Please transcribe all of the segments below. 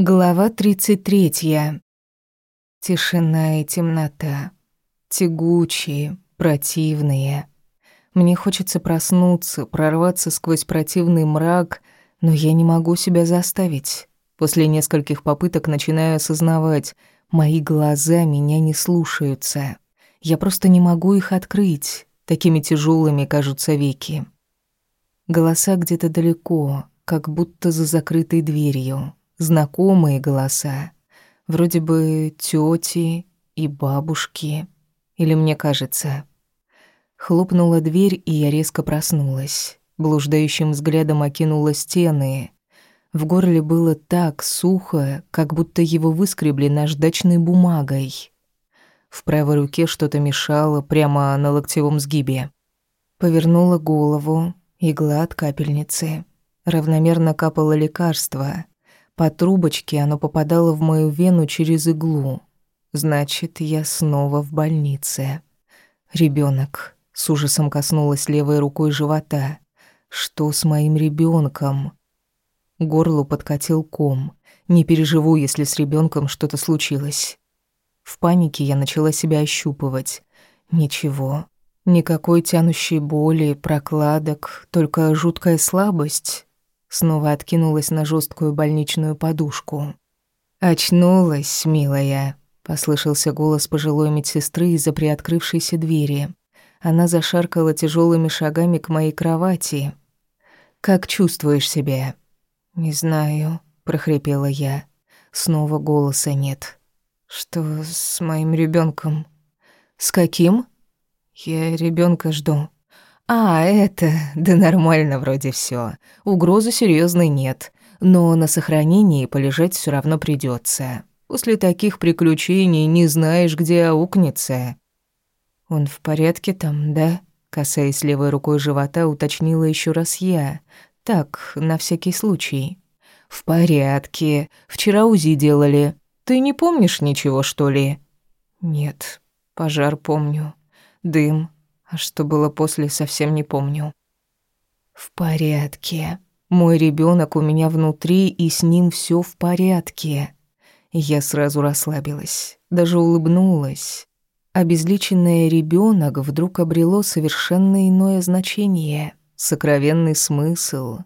Глава 33. Тишина и темнота. Тягучие, противные. Мне хочется проснуться, прорваться сквозь противный мрак, но я не могу себя заставить. После нескольких попыток начинаю осознавать, мои глаза меня не слушаются. Я просто не могу их открыть. Такими тяжелыми кажутся веки. Голоса где-то далеко, как будто за закрытой дверью знакомые голоса. Вроде бы тети и бабушки. Или мне кажется. Хлопнула дверь, и я резко проснулась. Блуждающим взглядом окинула стены. В горле было так сухо, как будто его выскребли наждачной бумагой. В правой руке что-то мешало прямо на локтевом сгибе. Повернула голову, игла от капельницы. Равномерно капало лекарство. По трубочке оно попадало в мою вену через иглу. Значит, я снова в больнице. Ребенок. С ужасом коснулась левой рукой живота. Что с моим ребенком? Горлу подкатил ком. Не переживу, если с ребенком что-то случилось. В панике я начала себя ощупывать. Ничего. Никакой тянущей боли, прокладок, только жуткая слабость. Снова откинулась на жесткую больничную подушку. «Очнулась, милая», — послышался голос пожилой медсестры из-за приоткрывшейся двери. Она зашаркала тяжелыми шагами к моей кровати. «Как чувствуешь себя?» «Не знаю», — прохрипела я. Снова голоса нет. «Что с моим ребенком? «С каким?» «Я ребенка жду». «А, это... Да нормально вроде все. Угрозы серьезной нет. Но на сохранении полежать все равно придется. После таких приключений не знаешь, где аукнется». «Он в порядке там, да?» Касаясь левой рукой живота, уточнила еще раз я. Так, на всякий случай. «В порядке. Вчера УЗИ делали. Ты не помнишь ничего, что ли?» «Нет. Пожар помню. Дым. А что было после, совсем не помню. В порядке. Мой ребенок у меня внутри, и с ним все в порядке. Я сразу расслабилась, даже улыбнулась. Обезличенное ребенок вдруг обрело совершенно иное значение, сокровенный смысл.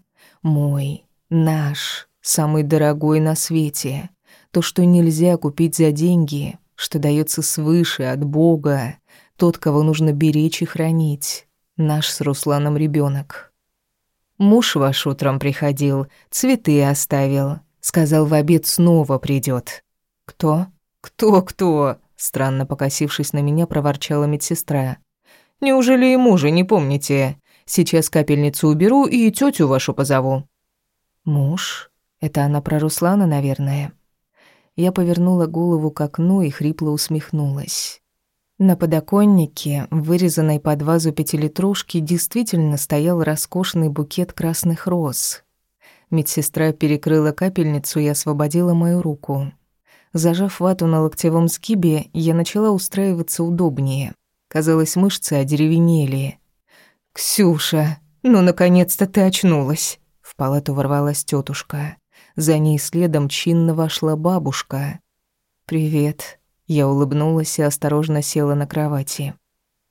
Мой, наш, самый дорогой на свете. То, что нельзя купить за деньги, что дается свыше от Бога, тот, кого нужно беречь и хранить. Наш с Русланом ребенок. Муж ваш утром приходил, цветы оставил. Сказал, в обед снова придет. Кто? Кто-кто? Странно покосившись на меня, проворчала медсестра. Неужели и мужа не помните? Сейчас капельницу уберу и тетю вашу позову. Муж? Это она про Руслана, наверное. Я повернула голову к окну и хрипло усмехнулась. На подоконнике, вырезанной под вазу пятилитрушки, действительно стоял роскошный букет красных роз. Медсестра перекрыла капельницу и освободила мою руку. Зажав вату на локтевом сгибе, я начала устраиваться удобнее. Казалось, мышцы одеревенели. «Ксюша, ну, наконец-то ты очнулась!» В палату ворвалась тетушка. За ней следом чинно вошла бабушка. «Привет», я улыбнулась и осторожно села на кровати.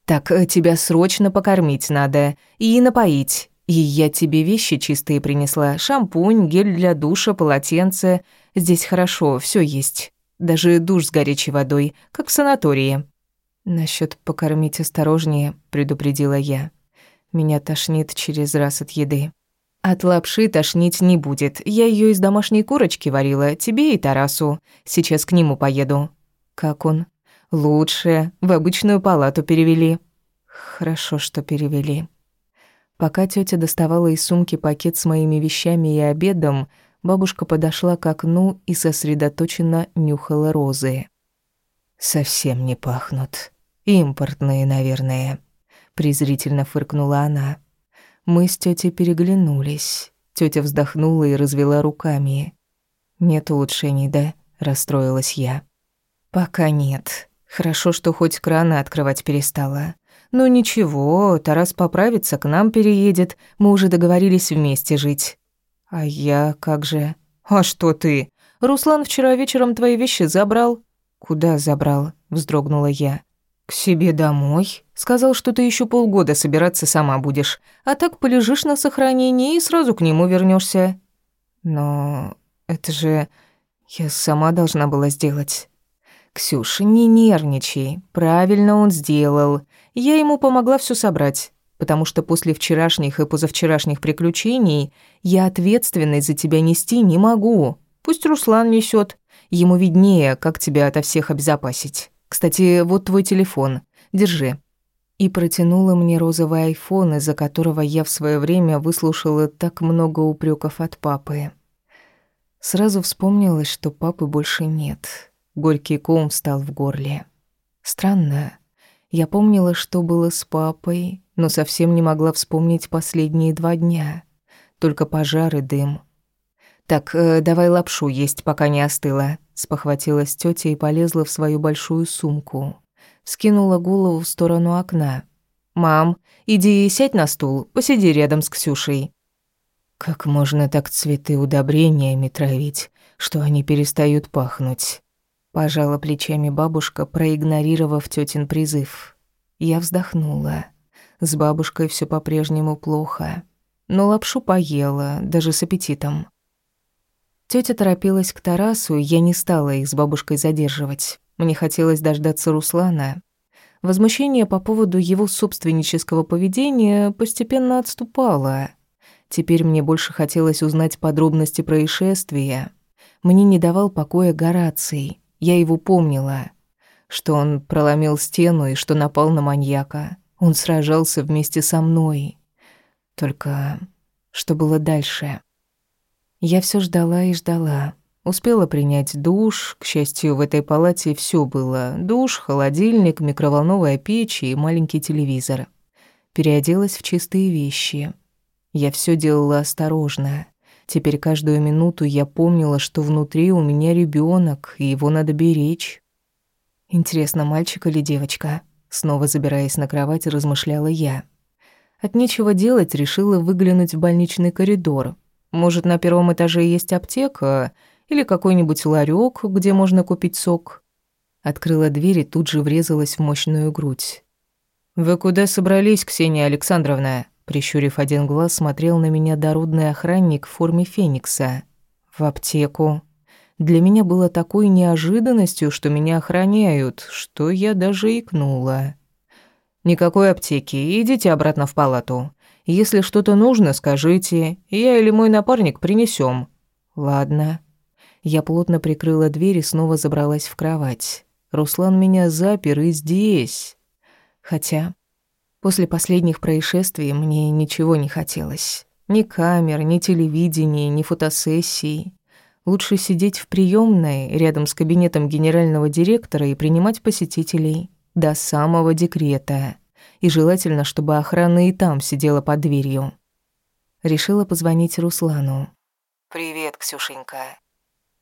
«Так, э, тебя срочно покормить надо и напоить. И я тебе вещи чистые принесла. Шампунь, гель для душа, полотенце. Здесь хорошо, все есть. Даже душ с горячей водой, как в санатории». «Насчёт покормить осторожнее», — предупредила я. «Меня тошнит через раз от еды». «От лапши тошнить не будет. Я её из домашней курочки варила, тебе и Тарасу. Сейчас к нему поеду. Как он? Лучше. В обычную палату перевели. Хорошо, что перевели. Пока тетя доставала из сумки пакет с моими вещами и обедом, бабушка подошла к окну и сосредоточенно нюхала розы. «Совсем не пахнут. Импортные, наверное», — презрительно фыркнула она. Мы с тетей переглянулись. Тетя вздохнула и развела руками. «Нет улучшений, да?» — расстроилась я. «Пока нет. Хорошо, что хоть краны открывать перестала. Ну ничего, Тарас поправится, к нам переедет. Мы уже договорились вместе жить». «А я как же?» «А что ты? Руслан вчера вечером твои вещи забрал». «Куда забрал?» — вздрогнула я. «К себе домой. Сказал, что ты еще полгода собираться сама будешь, а так полежишь на сохранении и сразу к нему вернешься. «Но это же я сама должна была сделать». «Ксюша, не нервничай. Правильно он сделал. Я ему помогла все собрать, потому что после вчерашних и позавчерашних приключений я ответственность за тебя нести не могу. Пусть Руслан несет. Ему виднее, как тебя ото всех обезопасить». Кстати, вот твой телефон. Держи». И протянула мне розовый айфон, из-за которого я в свое время выслушала так много упреков от папы. Сразу вспомнилось, что папы больше нет. Горький ком встал в горле. Странно. Я помнила, что было с папой, но совсем не могла вспомнить последние два дня. Только пожар и дым. «Так, э, давай лапшу есть, пока не остыла», Спохватилась тетя и полезла в свою большую сумку. Скинула голову в сторону окна. «Мам, иди сядь на стул, посиди рядом с Ксюшей». «Как можно так цветы удобрениями травить, что они перестают пахнуть?» Пожала плечами бабушка, проигнорировав тетин призыв. Я вздохнула. С бабушкой все по-прежнему плохо. Но лапшу поела, даже с аппетитом. Тётя торопилась к Тарасу, я не стала их с бабушкой задерживать. Мне хотелось дождаться Руслана. Возмущение по поводу его собственнического поведения постепенно отступало. Теперь мне больше хотелось узнать подробности происшествия. Мне не давал покоя Гораций. Я его помнила. Что он проломил стену и что напал на маньяка. Он сражался вместе со мной. Только что было дальше? Я все ждала и ждала. Успела принять душ. К счастью, в этой палате все было. Душ, холодильник, микроволновая печь и маленький телевизор. Переоделась в чистые вещи. Я все делала осторожно. Теперь каждую минуту я помнила, что внутри у меня ребенок, и его надо беречь. Интересно, мальчик или девочка? Снова забираясь на кровать, размышляла я. От нечего делать решила выглянуть в больничный коридор. Может, на первом этаже есть аптека или какой-нибудь ларек, где можно купить сок?» Открыла дверь и тут же врезалась в мощную грудь. «Вы куда собрались, Ксения Александровна?» Прищурив один глаз, смотрел на меня дородный охранник в форме феникса. «В аптеку». Для меня было такой неожиданностью, что меня охраняют, что я даже икнула. «Никакой аптеки, идите обратно в палату. Если что-то нужно, скажите, я или мой напарник принесем. Ладно. Я плотно прикрыла дверь и снова забралась в кровать. Руслан меня запер и здесь. Хотя после последних происшествий мне ничего не хотелось. Ни камер, ни телевидения, ни фотосессий. Лучше сидеть в приемной рядом с кабинетом генерального директора и принимать посетителей до самого декрета и желательно, чтобы охрана и там сидела под дверью. Решила позвонить Руслану. «Привет, Ксюшенька».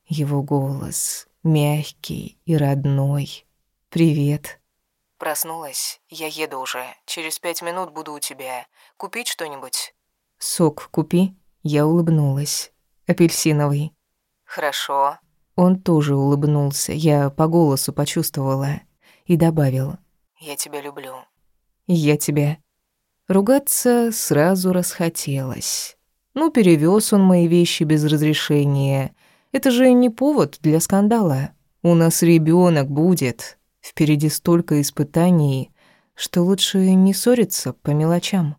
Его голос мягкий и родной. «Привет». «Проснулась? Я еду уже. Через пять минут буду у тебя. Купить что-нибудь?» «Сок купи». Я улыбнулась. «Апельсиновый». «Хорошо». Он тоже улыбнулся, я по голосу почувствовала. И добавил. «Я тебя люблю. Я тебя. Ругаться сразу расхотелось. Ну, перевез он мои вещи без разрешения. Это же не повод для скандала. У нас ребенок будет. Впереди столько испытаний, что лучше не ссориться по мелочам.